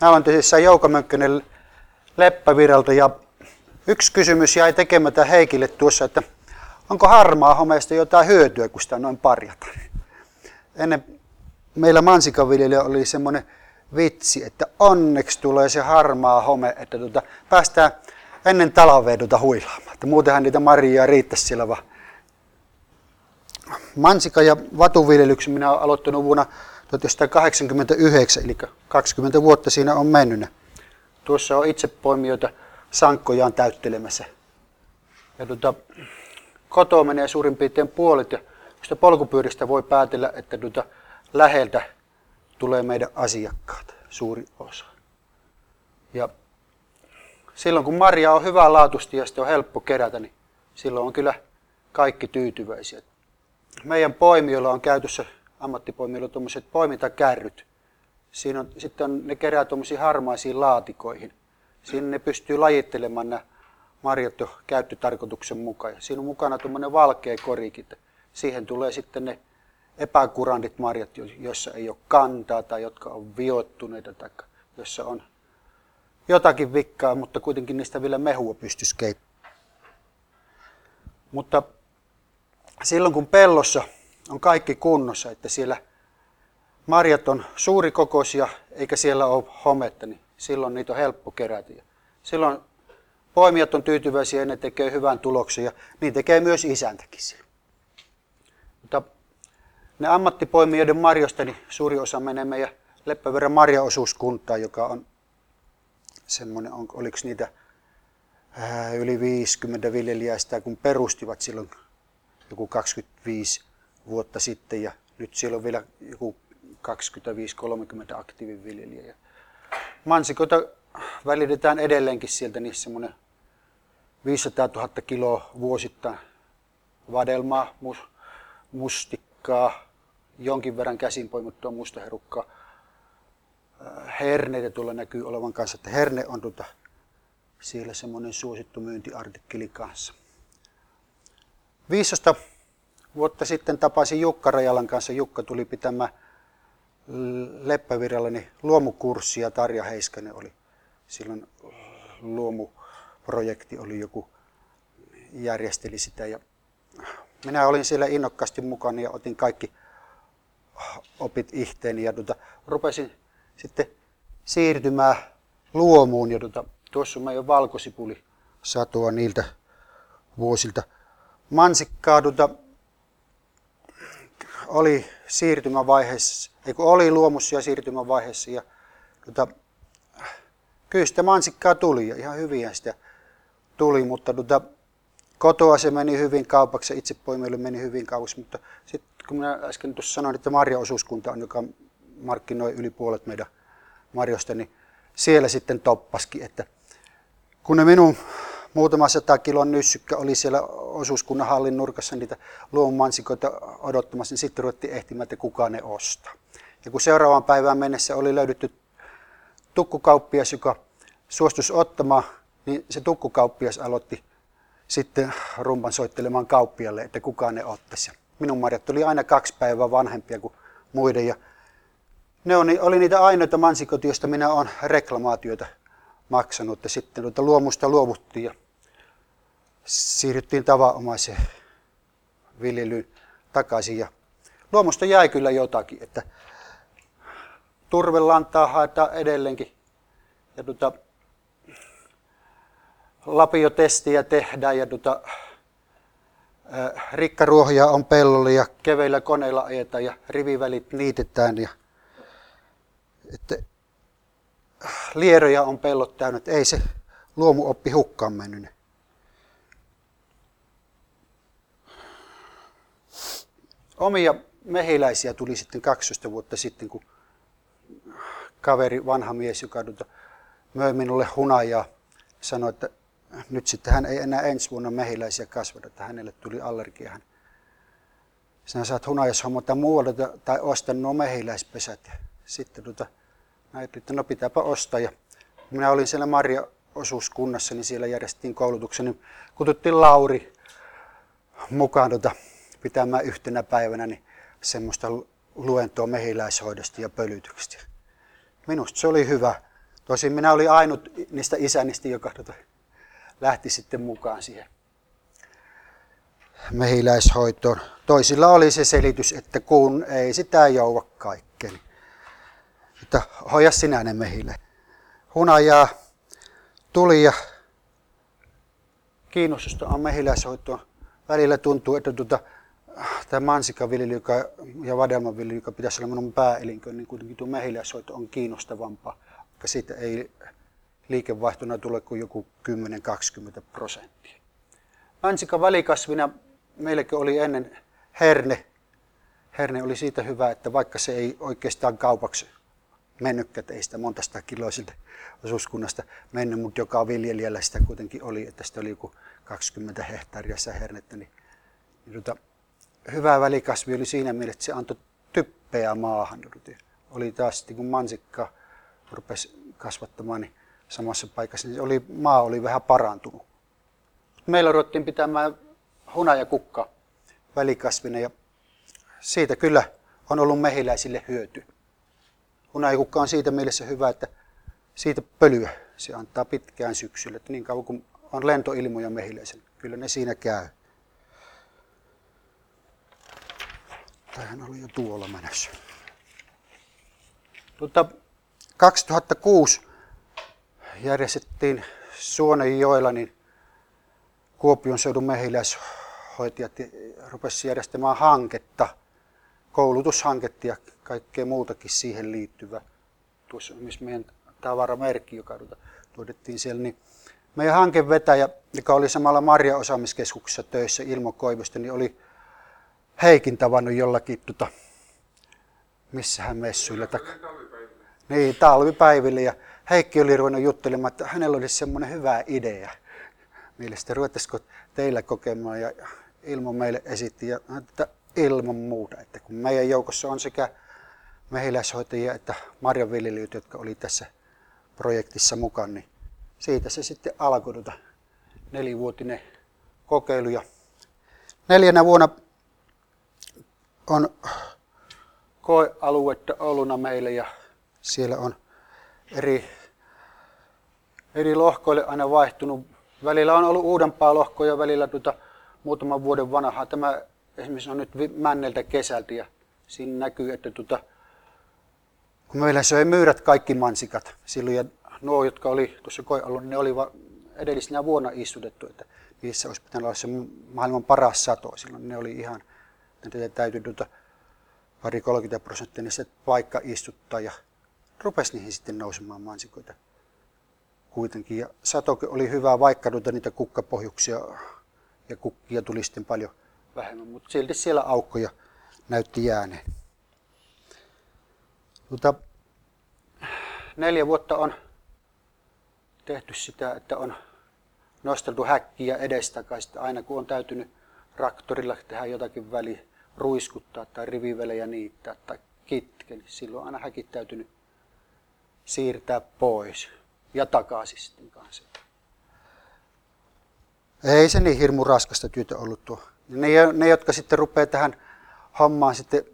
Mä olen tosissaan Jouko Mönkkönen Leppäviralta ja yksi kysymys jäi tekemättä Heikille tuossa, että onko harmaa homeesta jotain hyötyä, kun sitä noin parjataan. Ennen meillä mansikaviljelijä oli semmoinen vitsi, että onneksi tulee se harmaa home, että tuota, päästään ennen talveduta huilaamaan. Että muutenhan niitä marjaa riittäisi siellä vaan. Mansika- ja vatuviljelyksen minä olen aloittanut vuonna 1989, eli 20 vuotta siinä on mennyt. Tuossa on itse poimijoita sankkojaan täyttelemässä. Ja tuota, kotoa menee suurin piirtein puolet ja sitä polkupyöristä voi päätellä, että tuota, läheltä tulee meidän asiakkaat, suuri osa. Ja silloin kun marja on hyvää laatusti ja sitä on helppo kerätä, niin silloin on kyllä kaikki tyytyväisiä. Meidän poimijoilla on käytössä ammattipoimijoilla tuommoiset poimintakärryt. Siinä on, sitten on, ne kerää tuommoisiin harmaisiin laatikoihin. Siinä ne pystyy lajittelemaan nämä marjat jo käyttötarkoituksen mukaan. Siinä on mukana tuommoinen valkea korikin. Siihen tulee sitten ne epäkurandit marjat, joissa ei ole kantaa tai jotka on viottuneita tai jossa on jotakin vikkaa, mutta kuitenkin niistä vielä mehua pystyisi keittämään. Mutta silloin kun pellossa on kaikki kunnossa, että siellä marjat on suurikokoisia eikä siellä ole hometta, niin silloin niitä on helppo kerätä. Silloin poimijat on tyytyväisiä ja ne tekee hyvän tuloksen ja niin tekee myös isäntäkin silloin. Mutta ne ammattipoimijoiden marjoista, niin suuri osa menee meidän Leppäverran marjaosuuskuntaan, joka on semmoinen, on, oliko niitä ää, yli 50 viljelijää sitä, kun perustivat silloin joku 25 vuotta sitten ja nyt siellä on vielä joku 25-30 aktiiviviljelijää. Mansikoita välitetään edelleenkin sieltä niin semmoinen 500 000 kiloa vuosittain vadelmaa, mus, mustikkaa, jonkin verran käsin poimuttua mustaherukkaa. Herneitä tuolla näkyy olevan kanssa, että herne on tuota, siellä semmoinen suosittu myyntiartikkeli kanssa. 15 vuotta sitten tapasin Jukka Rajalan kanssa. Jukka tuli pitämään Leppävirralla niin luomukurssi ja Tarja Heiskanen oli silloin luomuprojekti oli joku, järjesteli sitä ja minä olin siellä innokkaasti mukana ja otin kaikki opit ihteeni ja tuota, rupesin sitten siirtymään luomuun ja tuota, tuossa on jo valkosipuli satoa niiltä vuosilta. Mansikkaa tuota, oli siirtymävaiheessa, ei kun oli luomussa siirtymävaiheessa ja tuota, kyllä sitä mansikkaa tuli ja ihan hyviä sitä tuli, mutta tuota, kotoa se meni hyvin kaupaksi itse poimijoille meni hyvin kaupaksi, mutta sitten kun minä äsken tuossa sanoin, että marjaosuuskunta on, joka markkinoi yli puolet meidän marjosta, niin siellä sitten toppaskin, että kun ne minun muutama sata kilon nyssykkä oli siellä osuuskunnan hallin nurkassa niitä luomumansikoita odottamassa, niin sitten ruvettiin ehtimään, että kuka ne ostaa. Ja kun seuraavaan päivään mennessä oli löydetty tukkukauppias, joka suostus ottamaan, niin se tukkukauppias aloitti sitten rumpan soittelemaan kauppialle, että kuka ne ottaisi. Minun marjat tuli aina kaksi päivää vanhempia kuin muiden. Ja ne oli niitä ainoita mansikoita, joista minä olen reklamaatioita maksanut. Ja sitten tuota luomusta luovuttiin ja siirryttiin tavanomaiseen viljelyyn takaisin. Ja luomusta jäi kyllä jotakin, että turvelantaa haetaan edelleenkin. Ja tuota, lapiotestiä tehdään ja tuota, rikkaruohia on pellolla ja keveillä koneilla ajetaan ja rivivälit niitetään. Ja, että lieroja on pellot täynnä, ei se luomuoppi hukkaan mennyt. Omia mehiläisiä tuli sitten 12 vuotta sitten, kun kaveri, vanha mies, joka tuota, möi minulle hunajaa, sanoi, että nyt sitten hän ei enää ensi vuonna mehiläisiä kasvata, että hänelle tuli allergia. Hän sinä saat hunajas hommata muualta tai osta nuo mehiläispesät. Sitten tuota, ajattelin, että no pitääpä ostaa. Ja minä olin siellä Marja osuuskunnassa, niin siellä järjestettiin koulutuksen, niin kututtiin Lauri mukaan tuota, pitämään yhtenä päivänä niin semmoista luentoa mehiläishoidosta ja pölytyksestä. Minusta se oli hyvä Tosin minä olin ainut niistä isännistä, joka tota, lähti sitten mukaan siihen mehiläishoitoon. Toisilla oli se selitys, että kun ei sitä jouva kaikkeen. Että hoja sinä ne mehille. Hunajaa tuli ja kiinnostusta on mehiläishoitoa. Välillä tuntuu, että tuota, tämä mansikaviljely joka, ja vadelmaviljely, joka pitäisi olla minun pääelinkö, niin kuitenkin tuo mehiläishoito on kiinnostavampaa. Koska siitä ei liikevaihtona tule kuin joku 10-20 prosenttia. Mansika välikasvina meilläkin oli ennen herne. Herne oli siitä hyvä, että vaikka se ei oikeastaan kaupaksi mennytkään, ei sitä monta sitä kiloa siltä osuuskunnasta mennyt, mutta joka viljelijällä sitä kuitenkin oli, että sitä oli joku 20 hehtaaria sitä hernettä, niin, niin tota, hyvä välikasvi oli siinä mielessä, että se antoi typpeä maahan. Oli taas kun mansikka rupesi kasvattamaan, niin samassa paikassa, niin oli, maa oli vähän parantunut. Meillä ruvettiin pitämään hunajakukka välikasvina ja siitä kyllä on ollut mehiläisille hyöty. Hunajakukka on siitä mielessä hyvä, että siitä pölyä se antaa pitkään syksyllä. Että niin kauan kuin on lentoilmoja mehiläisille, kyllä ne siinä käy. Tähän oli jo tuolla menossa. Tuota, 2006 järjestettiin Suonenjoella niin Kuopion seudun mehiläishoitajat rupesivat järjestämään hanketta, koulutushanketta ja kaikkea muutakin siihen liittyvä. Tuossa myös meidän tavaramerkki, joka tuota tuotettiin siellä. Niin meidän hankevetäjä, joka oli samalla Marja osaamiskeskuksessa töissä Ilmo Koivusta, niin oli Heikin tavannut jollakin, tuota, missähän messuilla. Talvipäiville. Niin, talvipäiville. Ja Heikki oli ruvennut juttelemaan, että hänellä olisi semmoinen hyvä idea. Mielestäni ruvettaisiko teillä kokemaan ja Ilmo meille esitti, ja, että ilman muuta, että kun meidän joukossa on sekä mehiläishoitajia että marjanviljelijöitä, jotka oli tässä projektissa mukana, niin siitä se sitten alkoi tuota nelivuotinen kokeilu. Ja neljänä vuonna on koealuetta Ouluna meille ja siellä on eri, eri lohkoille aina vaihtunut. Välillä on ollut uudempaa lohkoja, välillä tuota, muutaman vuoden vanhaa. Tämä esimerkiksi on nyt männeltä kesältä ja siinä näkyy, että tuota, kun meillä söi myyrät kaikki mansikat silloin ja nuo, jotka oli tuossa koealueella, ne oli edellisenä vuonna istutettu, että niissä olisi pitänyt olla se maailman paras sato. Silloin ne oli ihan, ne täytyy tuota, pari 30 prosenttia, niin se paikka istuttaa ja rupesi niihin sitten nousemaan mansikoita kuitenkin. Ja sato oli hyvä, vaikka tuota niitä kukkapohjuksia ja kukkia tuli sitten paljon vähemmän, mutta silti siellä aukkoja näytti jääneen. Tuota, neljä vuotta on tehty sitä, että on nosteltu häkkiä edestakaisin. Aina kun on täytynyt traktorilla tehdä jotakin väli, ruiskuttaa tai rivivelejä niittää tai kitke, niin silloin aina häkit täytynyt siirtää pois ja takaisin sitten kanssa. Ei se niin hirmu raskasta työtä ollut tuo. Ne, ne jotka sitten rupeaa tähän hommaan sitten,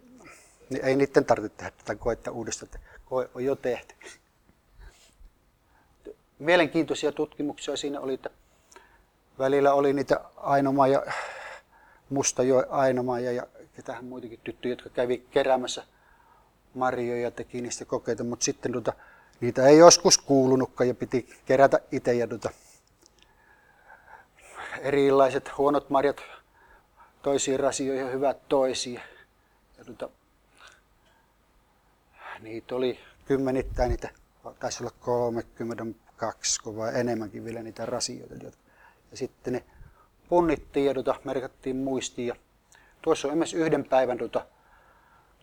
niin ei niiden tarvitse tehdä tätä koetta uudestaan. Koe on jo tehty. Mielenkiintoisia tutkimuksia siinä oli, että välillä oli niitä Ainomaa ja Mustajoen Ainomaa ja, ja ketähän muitakin tyttöjä, jotka kävi keräämässä marjoja ja teki niistä kokeita, mutta sitten tuota, niitä ei joskus kuulunutkaan ja piti kerätä itse ja tuota, erilaiset huonot marjat toisiin rasioihin ja hyvät toisiin. Ja tuota, niitä oli kymmenittäin niitä, taisi olla 32 vai enemmänkin vielä niitä rasioita. Ja sitten ne punnittiin ja tuota, merkattiin muistiin. Ja tuossa on myös yhden päivän tuota,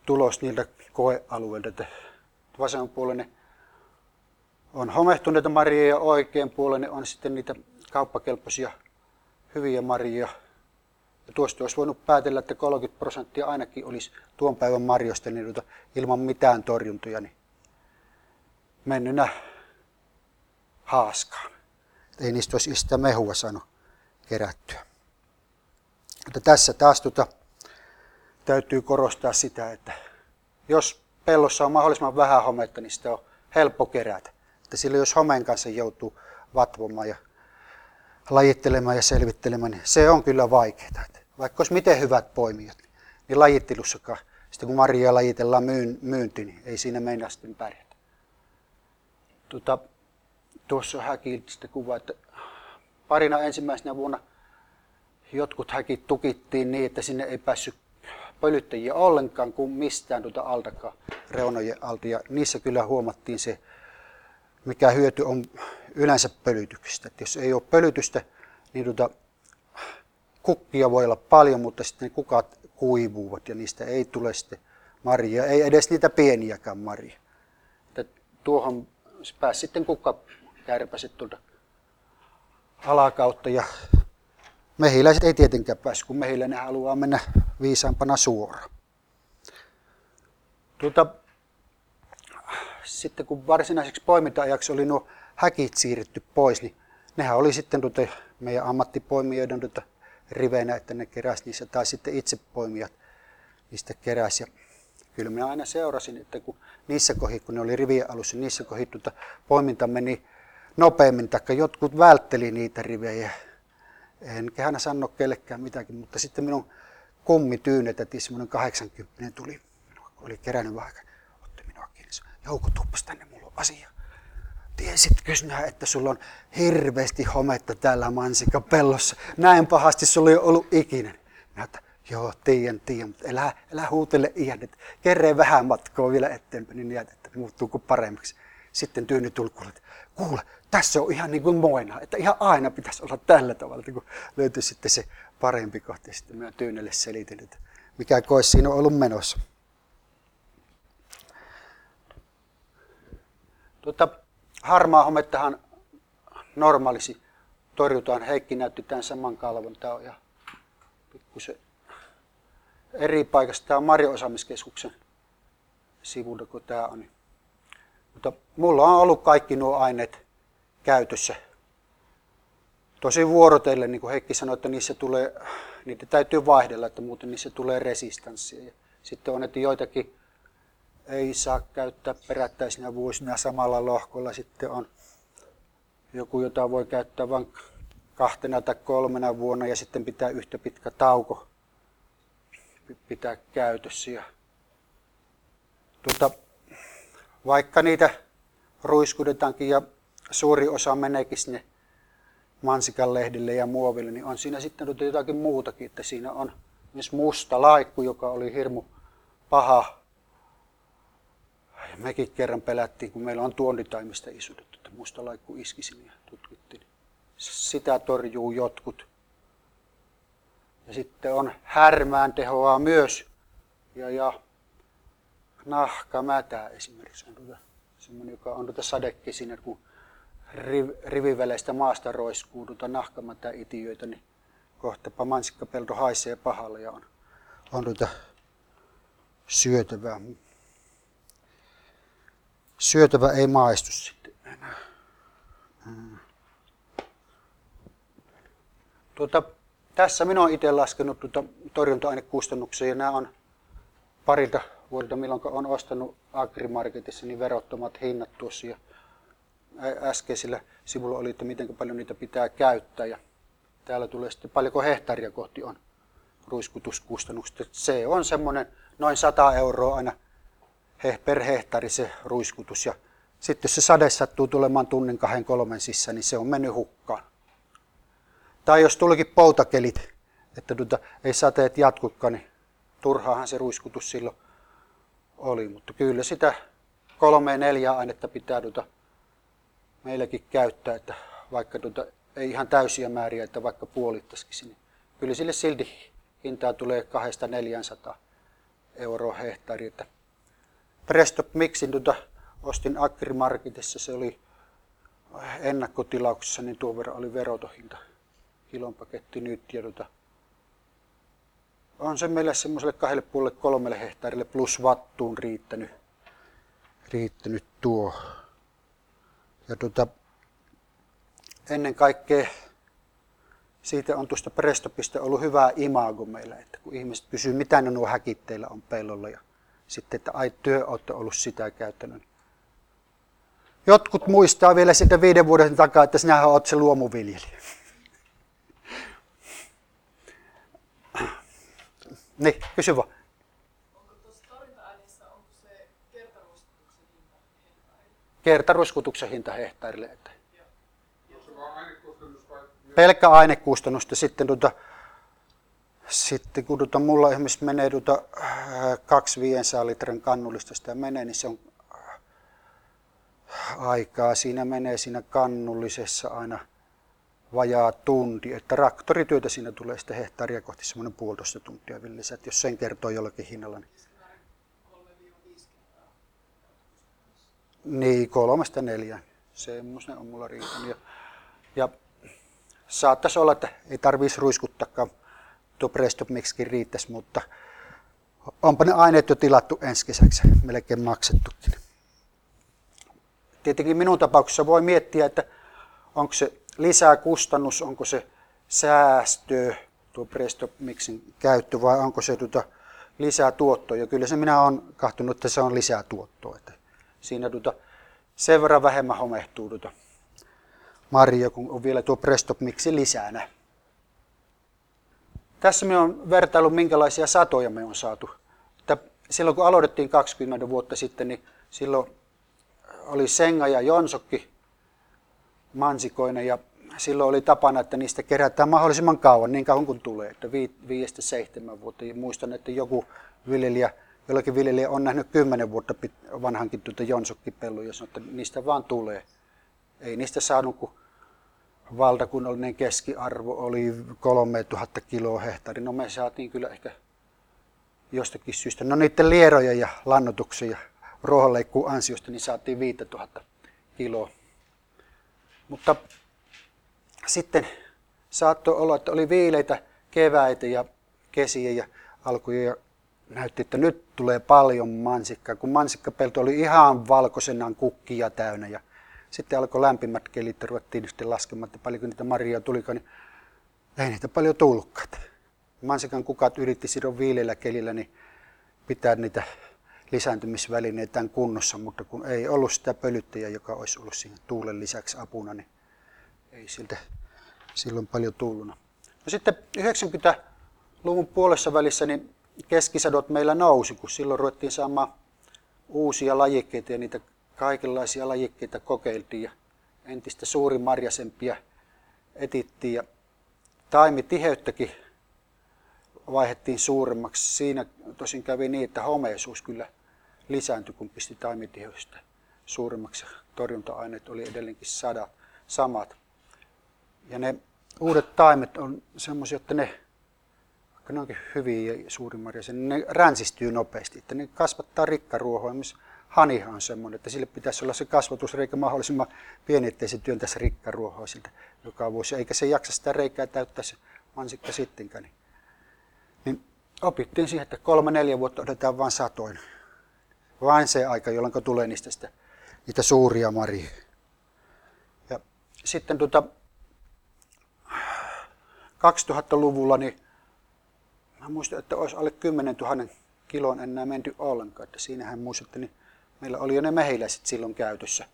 tulos niiltä koealueilta. Vasemmanpuolinen on homehtuneita marjoja ja oikein puolinen on sitten niitä kauppakelpoisia hyviä marjoja. Ja tuosta olisi voinut päätellä, että 30 prosenttia ainakin olisi tuon päivän marjoista niin ilman mitään torjuntoja niin mennynä haaskaan. Ei niistä olisi sitä mehua saanut kerättyä. Mutta tässä taas tuota, täytyy korostaa sitä, että jos pellossa on mahdollisimman vähän hometta, niin sitä on helppo kerätä. Että sillä jos homeen kanssa joutuu vatvomaan ja lajittelemaan ja selvittelemään, niin se on kyllä vaikeaa. Vaikka olisi miten hyvät poimijat, niin lajittelussakaan, sitten kun marjaa lajitellaan myyn, myynti, niin ei siinä meinaa sitten pärjätä. Tuota, tuossa häkiltä kuva, että parina ensimmäisenä vuonna jotkut häkit tukittiin niin, että sinne ei päässyt pölyttäjiä ollenkaan kuin mistään tuota altakaan reunojen alta. Ja niissä kyllä huomattiin se, mikä hyöty on yleensä pölytyksestä. Että jos ei ole pölytystä, niin tuota, kukkia voi olla paljon, mutta sitten ne kukat kuivuvat ja niistä ei tule sitten marjaa, ei edes niitä pieniäkään marjaa. Että tuohon pääsi sitten kukkakärpäset tuolta alakautta ja mehiläiset ei tietenkään päässyt, kun mehiläinen haluaa mennä viisaampana suoraan. Tuota, sitten kun varsinaiseksi poiminta-ajaksi oli nuo häkit siirretty pois, niin nehän oli sitten tuota meidän ammattipoimijoiden tuota riveinä, että ne keräsi niissä, tai sitten itse poimijat niistä keräsi. Ja kyllä minä aina seurasin, että kun niissä kohdissa, kun ne oli rivien alussa, niissä kohdissa tuota poiminta meni nopeammin, taikka jotkut vältteli niitä rivejä. Enkä aina sano kellekään mitäkin, mutta sitten minun kummi tyynetettiin, semmoinen 80 tuli, oli kerännyt kiinni, Jouko, tuppas tänne, mulla on asia. Tiesitkö sinä, että sulla on hirveästi hometta täällä mansikapellossa? Näin pahasti sulla ei ollut ikinä. Minä että, joo, tiedän, tiedän, mutta älä, älä huutele ihan, että kerreen vähän matkoa vielä eteenpäin, niin näet, että muuttuu paremmaksi. Sitten tyyny tulkulle, että kuule, tässä on ihan niin kuin moina, että ihan aina pitäisi olla tällä tavalla, kun löytyy sitten se parempi kohta. Sitten minä Tyynelle selitin, että mikä kois siinä on ollut menossa. Tuota, harmaa homettahan normaalisi torjutaan. Heikki näytti tämän saman kalvon. Tämä on ja pikkusen eri paikasta. Tämä on Marjo-osaamiskeskuksen sivulla, kun tämä on. Mutta mulla on ollut kaikki nuo aineet käytössä. Tosi vuorotelle, niin kuin Heikki sanoi, että niissä tulee, niitä täytyy vaihdella, että muuten niissä tulee resistanssia. Ja sitten on, että joitakin ei saa käyttää perättäisinä vuosina samalla lohkolla. Sitten on joku, jota voi käyttää vain kahtena tai kolmena vuonna ja sitten pitää yhtä pitkä tauko pitää käytössä. Ja tuota, vaikka niitä ruiskudetaankin ja suuri osa meneekin sinne mansikan lehdille ja muoville, niin on siinä sitten jotakin muutakin, että siinä on myös musta laikku, joka oli hirmu paha. Mekin kerran pelättiin, kun meillä on tuonditaimista isutettu, että musta laikku iski sinne ja tutkittiin. Sitä torjuu jotkut. Ja sitten on härmään tehoa myös. Ja, ja nahkamätä esimerkiksi on tuota, semmoinen, joka on tuota sadekesinen, kun riv, riviveleistä maasta roiskuu tuota nahkamätä itiöitä, niin kohtapa mansikkapelto haisee pahalle ja on, on tuota syötävää. Syötävä ei maistu sitten enää. Tuota, tässä minä olen itse laskenut tuota torjunta-ainekustannuksia ja nämä on parilta vuodelta, milloin olen ostanut Agrimarketissa niin verottomat hinnat tuossa. Ja äskeisellä sivulla oli, että miten paljon niitä pitää käyttää. Ja täällä tulee sitten paljonko hehtaaria kohti on ruiskutuskustannukset. Se on semmoinen noin 100 euroa aina per hehtaari se ruiskutus. Ja sitten jos se sade sattuu tulemaan tunnin kahden kolmen sisään, niin se on mennyt hukkaan. Tai jos tulikin poutakelit, että tuota, ei sateet jatkukaan, niin turhaahan se ruiskutus silloin oli. Mutta kyllä sitä kolme neljä ainetta pitää tuota meilläkin käyttää, että vaikka tuota, ei ihan täysiä määriä, että vaikka puolittaisikin sinne. Kyllä sille silti hintaa tulee 200-400 euroa hehtaari. Että Presto Mixin tuota, ostin Agrimarketissa, se oli ennakkotilauksessa, niin tuon verran oli verotohinta kilon paketti nyt. Ja tuota, on se meille semmoiselle kahdelle puolelle kolmelle hehtaarille plus vattuun riittänyt, riittänyt tuo. Ja tuota, ennen kaikkea siitä on tuosta Prestopista ollut hyvää imago meillä, että kun ihmiset kysyy, mitä ne nuo häkitteillä on pellolla ja sitten, että ai työ olette ollut sitä käyttänyt. Jotkut muistaa vielä sitä viiden vuoden takaa, että sinähän olet se luomuviljelijä. Niin, kysy vaan. Onko tuossa torjunta-aineessa, onko se kertaruiskutuksen hinta hehtaarille? Kertaruiskutuksen hinta hehtaarille. Että Onko se vaan ainekustannus vai pelkkä ainekustannusta sitten tuota, sitten kun tuota, mulla esimerkiksi menee tuota, äh, kaksi 500 litran kannullista sitä menee, niin se on äh, aikaa. Siinä menee siinä kannullisessa aina vajaa tunti, että traktorityötä siinä tulee sitten hehtaaria kohti semmoinen puolitoista tuntia vielä lisää, että jos sen kertoo jollakin hinnalla, niin, Keskimäärin 3-5 kertaa. niin kolmesta neljään. Semmoinen on mulla riittänyt. Ja, ja saattaisi olla, että ei tarvitsisi ruiskuttakaan, Presto Mixkin riittäisi, mutta onpa ne aineet jo tilattu ensi kesäksi, melkein maksettukin. Tietenkin minun tapauksessa voi miettiä, että onko se lisää kustannus, onko se säästö, tuo Presto Mixin käyttö, vai onko se tuota lisää tuottoa. Ja kyllä se minä olen kahtunut, että se on lisää tuottoa. Että siinä tuota, sen verran vähemmän homehtuu tuota marja, kun on vielä tuo Presto Mixi lisänä. Tässä me on vertailu, minkälaisia satoja me on saatu. Silloin kun aloitettiin 20 vuotta sitten, niin silloin oli Senga ja Jonsokki mansikoina ja silloin oli tapana, että niistä kerätään mahdollisimman kauan, niin kauan kuin tulee, että vi- viidestä seitsemän vuotta. Ja muistan, että joku viljelijä, jollakin viljelijä on nähnyt kymmenen vuotta pit- vanhankin tuota jonsokkipelluja ja sanoi, että niistä vaan tulee. Ei niistä saanut, kun valtakunnallinen keskiarvo oli 3000 kiloa hehtaari. No me saatiin kyllä ehkä jostakin syystä, no niiden lieroja ja lannotuksen ja ruohonleikkuun ansiosta, niin saatiin 5000 kiloa. Mutta sitten saattoi olla, että oli viileitä keväitä ja kesiä ja alkuja ja näytti, että nyt tulee paljon mansikkaa, kun mansikkapelto oli ihan valkoisenaan kukkia täynnä ja sitten alkoi lämpimät kelit ja ruvettiin sitten laskemaan, että paljonko niitä marjaa tulikaan, niin ei niitä paljon tullutkaan. Mansikan kukat yritti silloin viileillä kelillä niin pitää niitä lisääntymisvälineitä kunnossa, mutta kun ei ollut sitä pölyttäjää, joka olisi ollut siihen tuulen lisäksi apuna, niin ei siltä silloin paljon tullut. No sitten 90-luvun puolessa välissä niin keskisadot meillä nousi, kun silloin ruvettiin saamaan uusia lajikkeita ja niitä kaikenlaisia lajikkeita kokeiltiin ja entistä suurimarjasempia etittiin ja taimitiheyttäkin vaihdettiin suuremmaksi. Siinä tosin kävi niin, että homeisuus kyllä lisääntyi, kun pisti taimitiheystä suuremmaksi. Torjunta-aineet oli edelleenkin sadat, samat. Ja ne uudet taimet on semmoisia, että ne, vaikka ne onkin hyviä ja suurimarjaisia, niin ne ränsistyy nopeasti. Että ne kasvattaa rikkaruohoa. Hanihan on semmoinen, että sille pitäisi olla se kasvatusreikä mahdollisimman pieni, ettei se työntäisi rikkaruohoa siltä joka vuosi. Eikä se jaksa sitä reikää täyttää se mansikka sittenkään. Niin, niin opittiin siihen, että kolme-neljä vuotta odotetaan vain satoin. Vain se aika, jolloin tulee niistä sitä, niitä suuria marjoja. Ja sitten tuota, 2000-luvulla niin mä muistan, että olisi alle 10 000 kilon enää menty ollenkaan. Että siinähän muistatte, niin meillä oli jo ne mehiläiset silloin käytössä.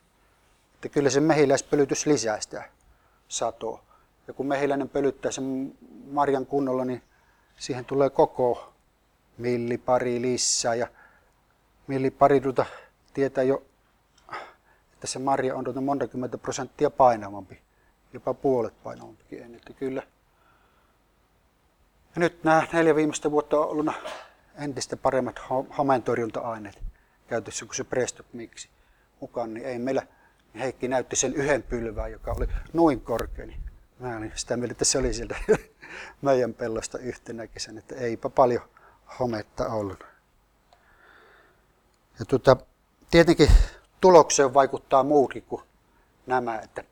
Että kyllä se mehiläispölytys lisää sitä satoa. Ja kun mehiläinen pölyttää sen marjan kunnolla, niin siihen tulee koko millipari lisää. Ja millipari tuota tietää jo, että se marja on tuota monta kymmentä prosenttia painavampi. Jopa puolet painavampikin. Että kyllä. Ja nyt nämä neljä viimeistä vuotta on ollut entistä paremmat homeentorjunta-aineet käytössä kuin se Presto Mixi mukaan, niin ei meillä Heikki näytti sen yhden pylvään, joka oli noin korkea. Niin mä olin sitä mieltä, että se oli sieltä meidän pellosta yhtenä kesänä, että eipä paljon hometta ollut. Ja tuota, tietenkin tulokseen vaikuttaa muukin kuin nämä, että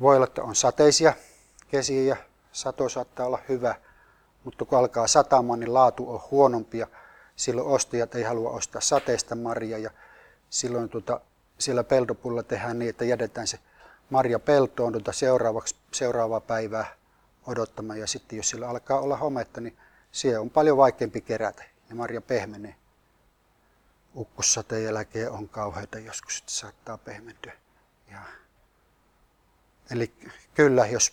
voi olla, että on sateisia kesiä ja sato saattaa olla hyvä, mutta kun alkaa satamaan, niin laatu on huonompi ja silloin ostajat ei halua ostaa sateista marjaa ja silloin tuota, siellä peltopulla tehdään niin, että jätetään se marja peltoon tuota seuraavaksi, seuraavaa päivää odottamaan ja sitten jos sillä alkaa olla hometta, niin siellä on paljon vaikeampi kerätä ja marja pehmenee. ukkossateen jälkeen on kauheita joskus, että saattaa pehmentyä. Ja, eli kyllä, jos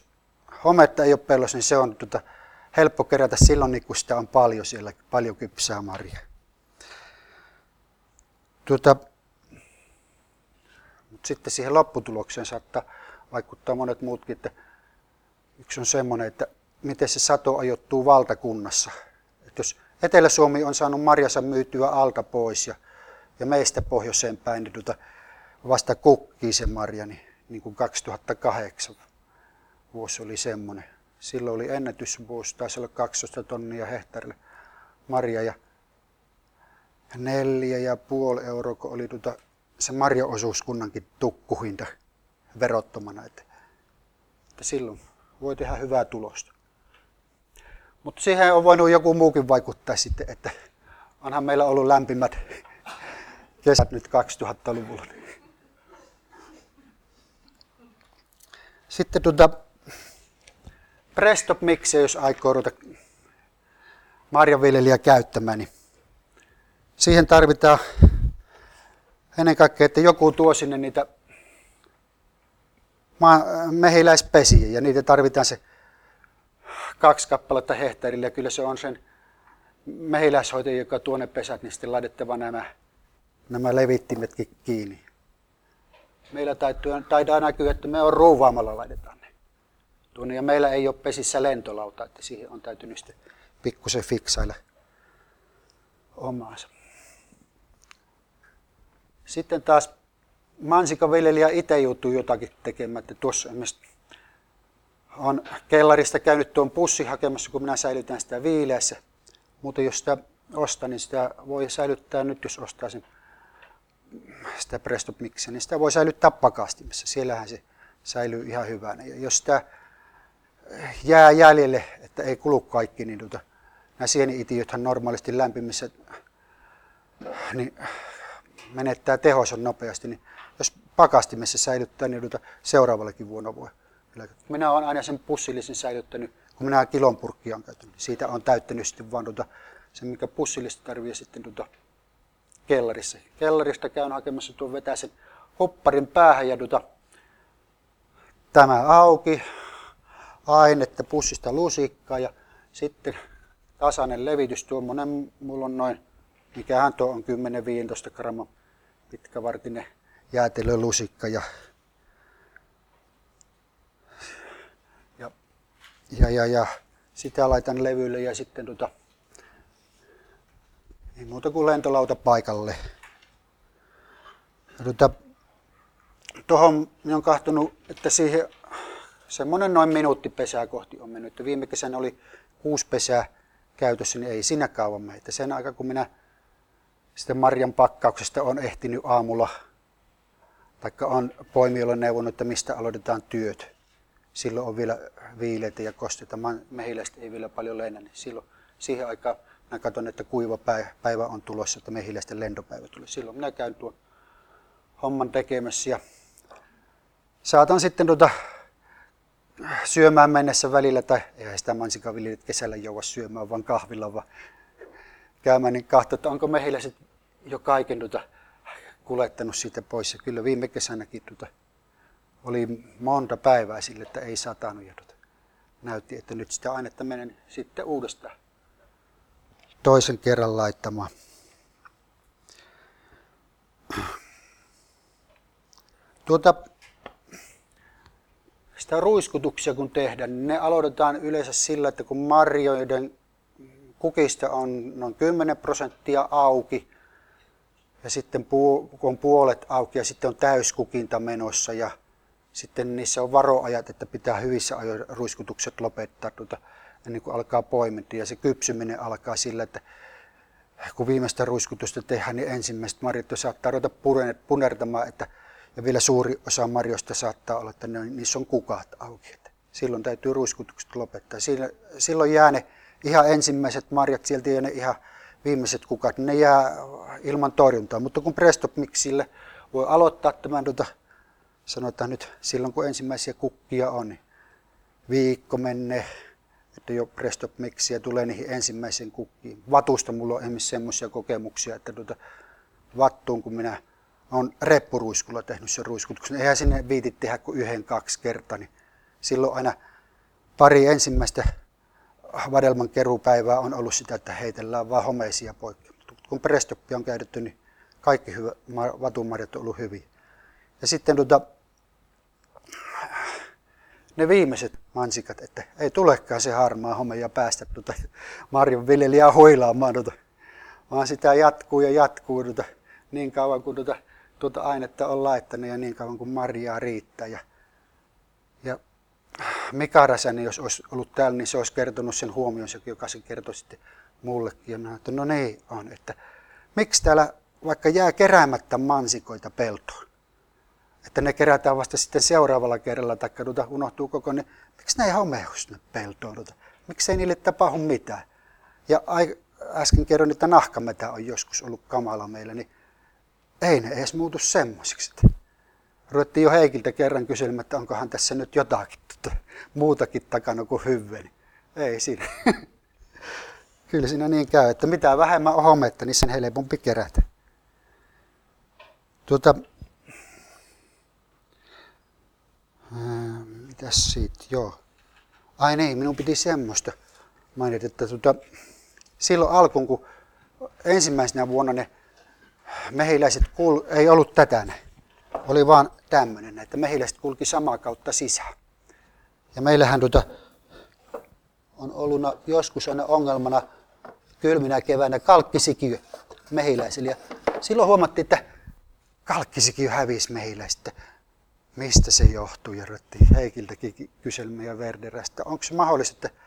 hometta ei ole pellossa, niin se on tuota, helppo kerätä silloin, niin kun sitä on paljon siellä, paljon kypsää marjaa. Tuota, mutta sitten siihen lopputulokseen saattaa vaikuttaa monet muutkin, että yksi on semmoinen, että miten se sato ajoittuu valtakunnassa. Että jos Etelä-Suomi on saanut marjansa myytyä alta pois ja, ja meistä pohjoiseen päin, niin tuota, vasta kukkii se marja, niin, niin kuin 2008 vuosi oli semmoinen. Silloin oli ennätysvuosi, taisi olla 12 tonnia hehtaarille marja ja neljä ja puoli euroa, oli tuota, se marjaosuuskunnankin tukkuhinta verottomana. Että, että silloin voi tehdä hyvää tulosta. Mutta siihen on voinut joku muukin vaikuttaa sitten, että onhan meillä ollut lämpimät kesät nyt 2000-luvulla. Sitten tuota, Prestop Mixia, jos aikoo ruveta marjanviljelijä käyttämään, niin siihen tarvitaan ennen kaikkea, että joku tuo sinne niitä mehiläispesiä ja niitä tarvitaan se kaksi kappaletta hehtaarille ja kyllä se on sen mehiläishoitaja, joka tuo ne pesät, niin sitten laitettava nämä, nämä levittimetkin kiinni. Meillä taitaa näkyä, että me on ruuvaamalla laitetaan tuonne ja meillä ei ole pesissä lentolauta, että siihen on täytynyt sitten pikkusen fiksailla omaansa. Sitten taas mansikaviljelijä itse joutuu jotakin tekemään. Että tuossa esimerkiksi on kellarista käynyt tuon pussi hakemassa, kun minä säilytän sitä viileässä. Mutta jos sitä ostaa, niin sitä voi säilyttää nyt, jos ostaa sen sitä Prestop Mixia, niin sitä voi säilyttää pakastimessa. Siellähän se säilyy ihan hyvänä. Ja jos sitä jää jäljelle, että ei kulu kaikki, niin tuota, nämä sieni-itiöthän normaalisti lämpimissä niin menettää tehonsa nopeasti, niin jos pakastimessa säilyttää, niin tuota seuraavallekin vuonna voi. Minä olen aina sen pussillisen säilyttänyt, kun minä kilon purkkia on käyttänyt. Siitä on täyttänyt sitten vaan tuota, se, mikä pussillista tarvii sitten tuota kellarissa. Kellarista käyn hakemassa tuon vetää sen hopparin päähän ja tuota, tämä auki, ainetta pussista lusikkaa ja sitten tasainen levitys. Tuommoinen mulla on noin, mikähän tuo on 10-15 grammaa pitkävartinen jäätelölusikka ja, ja, ja, ja, ja sitä laitan levylle ja sitten tota, ei muuta kuin lentolauta paikalle. Tuota, tuohon minä olen että siihen semmoinen noin minuutti pesää kohti on mennyt. Viime kesänä oli kuusi pesää käytössä, niin ei siinä kauan meitä. Sen aika kun minä sitten marjan pakkauksesta on ehtinyt aamulla, taikka on poimijoille neuvonut, että mistä aloitetaan työt. Silloin on vielä viileitä ja kosteita. Mehiläistä ei vielä paljon lennä, niin silloin siihen aikaan minä katson, että kuiva päivä on tulossa, että mehiläisten lentopäivä tulee. Silloin minä käyn tuon homman tekemässä ja saatan sitten tuota syömään mennessä välillä, tai eihän sitä mansikaviljelijät kesällä jouva syömään, vaan kahvilla, vaan käymään, niin kahto, että onko mehiläiset jo kaiken tuota, kulettanut siitä pois. Ja kyllä viime kesänäkin tuota, oli monta päivää sille, että ei satanut ja tuota, näytti, että nyt sitä ainetta menen sitten uudestaan toisen kerran laittamaan. Tuota, sitä ruiskutuksia kun tehdään, niin ne aloitetaan yleensä sillä, että kun marjoiden kukista on noin 10 prosenttia auki, ja sitten kun on puolet auki ja sitten on täyskukinta menossa ja sitten niissä on varoajat, että pitää hyvissä ajoin ruiskutukset lopettaa tuota, ennen kuin alkaa poiminta. Ja se kypsyminen alkaa sillä, että kun viimeistä ruiskutusta tehdään, niin ensimmäiset marjat saattaa ruveta punertamaan, että, ja vielä suuri osa marjoista saattaa olla, että ne, niissä on kukat auki. Että silloin täytyy ruiskutukset lopettaa. Silloin jää ne ihan ensimmäiset marjat sieltä ja ne ihan viimeiset kukat, ne jää ilman torjuntaa. Mutta kun Prestop-miksille voi aloittaa tämän, tuota, sanotaan nyt silloin kun ensimmäisiä kukkia on, niin viikko menee, että jo Prestop-miksiä tulee niihin ensimmäisiin kukkiin. Vatusta mulla on esimerkiksi semmoisia kokemuksia, että tuota, vattuun, kun minä olen reppuruiskulla tehnyt sen ruiskutuksen. Eihän sinne viiti tehdä kuin yhden, kaksi kertaa. Niin silloin aina pari ensimmäistä vadelman kerupäivää on ollut sitä, että heitellään vaan homeisia poikki. Kun prestoppi on käytetty, niin kaikki hyvä, vatumarjat on ollut hyviä. Ja sitten tuota, ne viimeiset mansikat, että ei tulekaan se harmaa home ja päästä tuota marjon viljelijää hoilaamaan, tuota, vaan sitä jatkuu ja jatkuu tuota, niin kauan kuin tuota, tuota ainetta on laittanut ja niin kauan kuin marjaa riittää. Ja, ja Mika Räsänen, jos olisi ollut täällä, niin se olisi kertonut sen huomionsa, joka se kertoi sitten mullekin. Ja että no niin on, että miksi täällä vaikka jää keräämättä mansikoita peltoon, että ne kerätään vasta sitten seuraavalla kerralla, tai tuota, unohtuu koko ne, miksi ne ei homeu sinne peltoon, tuota, miksi ei niille tapahdu mitään. Ja äsken kerroin, että nahkametä on joskus ollut kamala meillä, niin ei ne edes muutu semmoisiksi. Ruvettiin jo Heikiltä kerran kyselemään, että onkohan tässä nyt jotakin tuota, muutakin takana kuin hyvveni. Ei siinä. Kyllä siinä niin käy, että mitä vähemmän on hometta, niin sen helpompi kerätä. Tuota, mitäs siitä, joo. Ai niin, minun piti semmoista mainita, että tuota, silloin alkuun, kun ensimmäisenä vuonna ne mehiläiset kul, ei ollut tätä oli vaan tämmöinen, että mehiläiset kulki samaa kautta sisään. Ja meillähän tuota, on ollut joskus aina ongelmana kylminä keväänä kalkkisikiö mehiläisillä. Ja silloin huomattiin, että kalkkisikiö hävisi mehiläistä. Mistä se johtuu? Ja ruvettiin Heikiltäkin kyselmä ja Verderästä. Onko se mahdollista, että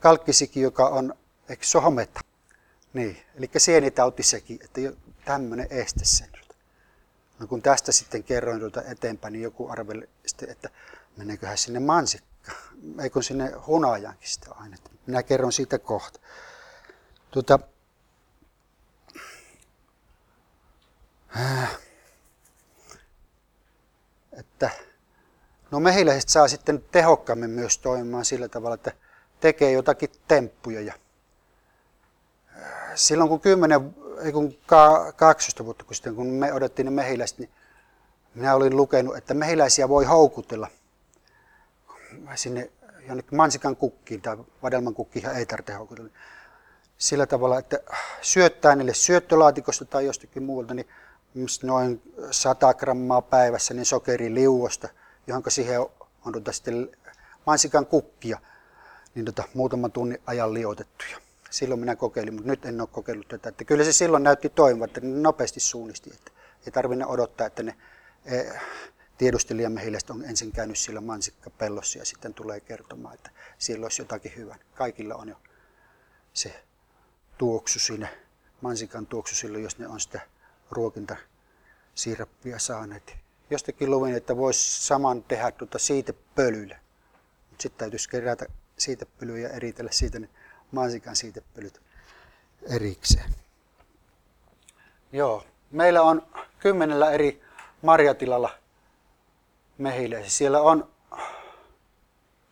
kalkkisiki, joka on, eikö se? Niin, eli sienitauti sekin, että tämmöinen este sen. No kun tästä sitten kerroin tuota eteenpäin, niin joku arveli sitten, että meneeköhän sinne mansikka, ei kun sinne hunajaankin sitä ainetta. Minä kerron siitä kohta. Tuota, äh, että no mehiläiset saa sitten tehokkaammin myös toimimaan sillä tavalla, että tekee jotakin temppuja. Ja äh, silloin kun 10, ei kun 12 vuotta kun, sitten, kun me odottiin ne mehiläiset, niin minä olin lukenut, että mehiläisiä voi houkutella sinne jonnekin mansikan kukkiin tai vadelman kukkiin ei tarvitse houkutella. Sillä tavalla, että syöttää niille syöttölaatikosta tai jostakin muualta, niin noin 100 grammaa päivässä niin sokeriliuosta, johon siihen on, on tuota sitten mansikan kukkia, niin tuota, muutaman tunnin ajan liotettuja. Silloin minä kokeilin, mutta nyt en ole kokeillut tätä. Että kyllä se silloin näytti toimivat, että ne nopeasti suunnisti. Että ei tarvinne odottaa, että ne e, tiedustelijamehiläiset on ensin käynyt sillä mansikkapellossa ja sitten tulee kertomaan, että siellä olisi jotakin hyvää. Kaikilla on jo se tuoksu siinä, mansikan tuoksu silloin, jos ne on sitä ruokintasiirappia saaneet. Jostakin luvin, että voisi saman tehdä tuota siitepölyllä. Mutta sitten täytyisi kerätä siitepölyä ja eritellä siitä ne mansikan siitepölyt erikseen. Joo, meillä on kymmenellä eri marjatilalla mehiläisiä. Siellä on,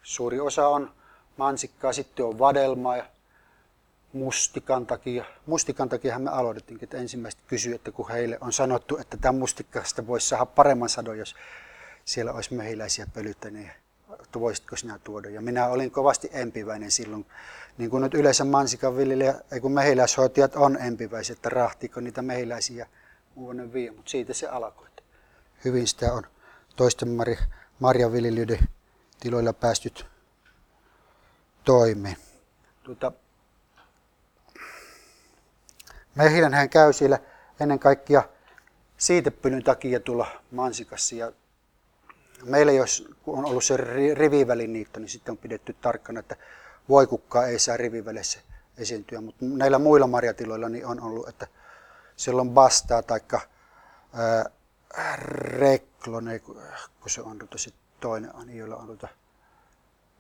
suuri osa on mansikkaa, sitten on vadelmaa ja mustikan takia. Mustikan takia me aloitettiinkin, että ensimmäistä kysyä, että kun heille on sanottu, että tämän mustikasta voisi saada paremman sadon, jos siellä olisi mehiläisiä pölytä, niin voisitko sinä tuoda? Ja minä olin kovasti empiväinen silloin, niin kuin nyt yleensä mansikan viljelijä, ei kun mehiläishoitajat on empiväisiä, että rahtiiko niitä mehiläisiä muualle vie, mutta siitä se alkoi. Hyvin sitä on toisten marja, marjanviljelijöiden tiloilla päästyt toimeen. Tuota, hän käy siellä ennen kaikkea siitepylyn takia tulla mansikassa. Ja meillä jos on ollut se riviväliniitto, niin sitten on pidetty tarkkana, että voikukkaa ei saa rivivälissä esiintyä. Mutta näillä muilla marjatiloilla niin on ollut, että siellä on bastaa tai reklone, kun se on tuota, se toinen on, joilla on tuota,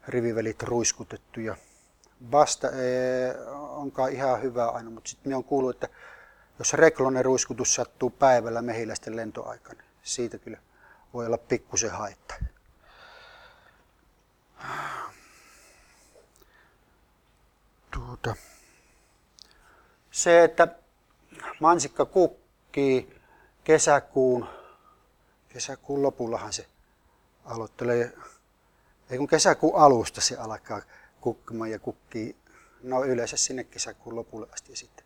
rivivälit ruiskutettu. Ja basta ei onkaan ihan hyvä aina, mutta sitten on kuullut, että jos reklonen ruiskutus sattuu päivällä mehiläisten lentoaikana, siitä kyllä voi olla pikkusen haittaa. Tuota. Se, että mansikka kukkii kesäkuun, kesäkuun lopullahan se aloittelee, ei kun kesäkuun alusta se alkaa kukkimaan ja kukkii, no yleensä sinne kesäkuun lopulle asti sitten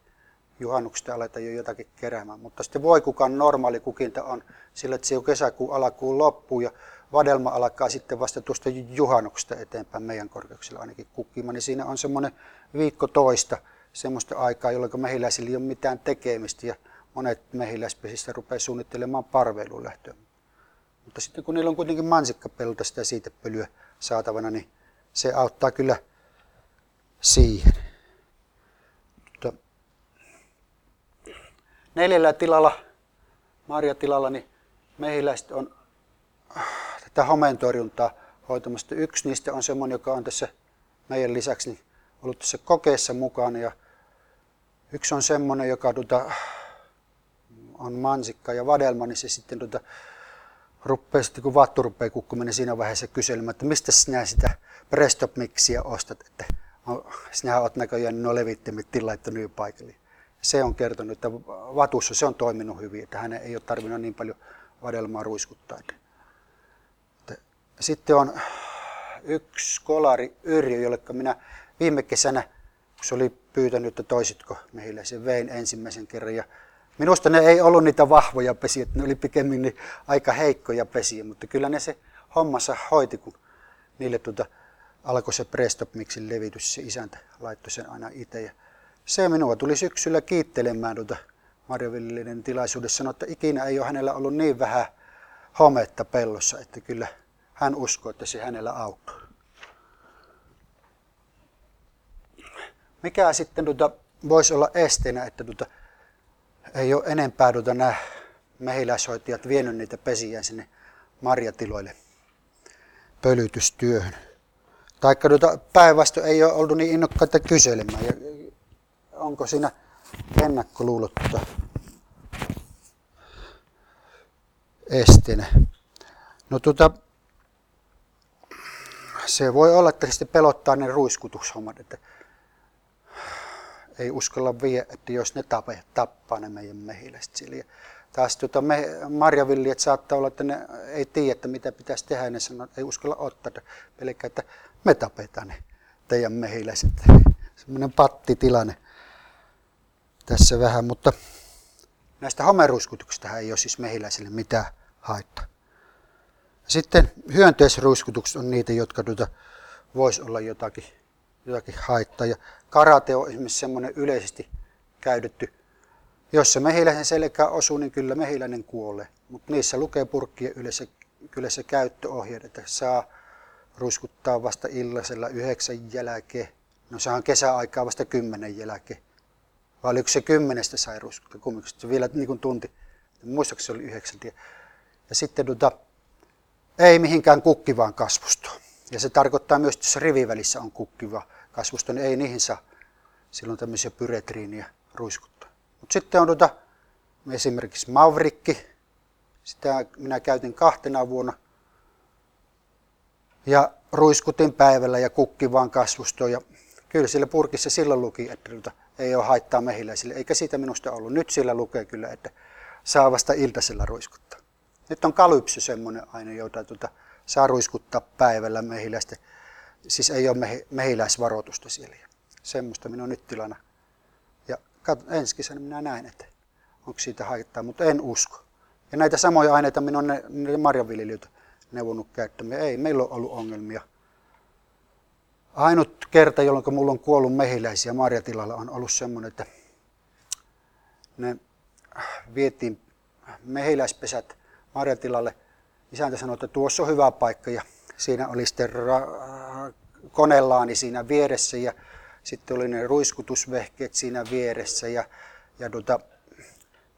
juhannuksesta aletaan jo jotakin keräämään. Mutta sitten voikukan normaali kukinta on sillä, että se on kesäkuun alkuun loppuun ja vadelma alkaa sitten vasta tuosta juhannuksesta eteenpäin meidän korkeuksilla ainakin kukkimaan. Niin siinä on semmoinen viikko toista semmoista aikaa, jolloin mehiläisillä ei ole mitään tekemistä ja monet mehiläispesistä rupeaa suunnittelemaan parveiluun lähtöön. Mutta sitten kun niillä on kuitenkin mansikkapelta sitä siitepölyä saatavana, niin se auttaa kyllä siihen. Mutta neljällä tilalla, marjatilalla, niin mehiläiset on tätä homeen torjuntaa hoitamassa. Yksi niistä on semmoinen, joka on tässä meidän lisäksi niin ollut tässä kokeessa mukana. Ja yksi on semmoinen, joka tuota, on mansikka ja vadelma, niin se sitten tuota, rupeaa sitten, kun vattu rupeaa kukkumaan, niin siinä vaiheessa kyselemään, että mistä sinä sitä prestop mixiä ostat, että sinä olet näköjään nuo levittimet laittanut paikalle. Se on kertonut, että vatussa se on toiminut hyvin, että hän ei ole tarvinnut niin paljon vadelmaa ruiskuttaa. Sitten on yksi kolari Yrjö, jolle minä viime kesänä, kun se oli pyytänyt, että toisitko meille, sen vein ensimmäisen kerran. Ja minusta ne ei ollut niitä vahvoja pesiä, ne oli pikemmin niin aika heikkoja pesiä, mutta kyllä ne se hommansa hoiti, kun niille tuota, alkoi se Prestop Mixin levitys, se isäntä laittoi sen aina itse. Ja se minua tuli syksyllä kiittelemään tuota Marjavillinen tilaisuudessa, sanoi, että ikinä ei ole hänellä ollut niin vähän hometta pellossa, että kyllä hän uskoo, että se hänellä auttaa. Mikä sitten tuota, voisi olla esteenä, että tuota, ei ole enempää tuota, nämä mehiläishoitajat vienyt niitä pesiä sinne marjatiloille pölytystyöhön. Taikka tuota, päinvastoin ei ole ollut niin innokkaita kyselemään. Ja onko siinä ennakkoluulot tuota, esteenä? No tuota, se voi olla, että sitten pelottaa ne ruiskutushommat, että ei uskalla vie, että jos ne tape, tappaa ne meidän mehiläiset sillä. Taas tuota, me, marjavilliet saattaa olla, että ne ei tiedä, että mitä pitäisi tehdä, ne sanoo, ei uskalla ottaa, pelkkä, että me tapetaan ne teidän mehiläiset. Semmoinen pattitilanne tässä vähän, mutta näistä homeruiskutuksista ei ole siis mehiläisille mitään haittaa. Sitten hyönteisruiskutukset on niitä, jotka tuota, voisi olla jotakin, jotakin haittaa. Ja karate on esimerkiksi semmoinen yleisesti käytetty. Jos se mehiläisen selkään osuu, niin kyllä mehiläinen kuolee. Mutta niissä lukee purkkien yleensä, kyllä se käyttöohjeet, että saa ruiskuttaa vasta illasella yhdeksän jälkeen. No sehän on kesäaikaa vasta kymmenen jälkeen. Vai oliko se kymmenestä sai ruiskuttaa? Kumminkin se vielä niin kuin tunti. Muistaakseni se oli yhdeksän. Ja sitten tuota, ei mihinkään kukkivaan kasvustoon. Ja se tarkoittaa myös, että jos rivivälissä on kukkiva kasvusto, niin ei niihin saa silloin tämmöisiä pyretriiniä ruiskuttaa. Mutta sitten on tuota, esimerkiksi mavrikki. Sitä minä käytin kahtena vuonna. Ja ruiskutin päivällä ja kukkivaan kasvustoon. Ja kyllä sillä purkissa silloin luki, että tuota, ei ole haittaa mehiläisille. Eikä siitä minusta ollut. Nyt sillä lukee kyllä, että saa vasta iltasella ruiskuttaa. Nyt on kalypsy semmoinen aine, jota tuota, saa ruiskuttaa päivällä mehiläistä. Siis ei ole mehi, mehiläisvaroitusta siellä. Semmoista minun on nyt tilana. Ja ensi kesänä minä näen, että onko siitä haittaa, mutta en usko. Ja näitä samoja aineita minun on ne, ne marjanviljelijöitä neuvonut käyttämään. Ei, meillä on ollut ongelmia. Ainut kerta, jolloin mulla on kuollut mehiläisiä marjatilalla, on ollut semmoinen, että ne vietiin mehiläispesät marjatilalle. Isäntä sanoi, että tuossa on hyvä paikka ja siinä oli sitten ra- konelaani siinä vieressä ja sitten oli ne ruiskutusvehkeet siinä vieressä ja, ja tuota,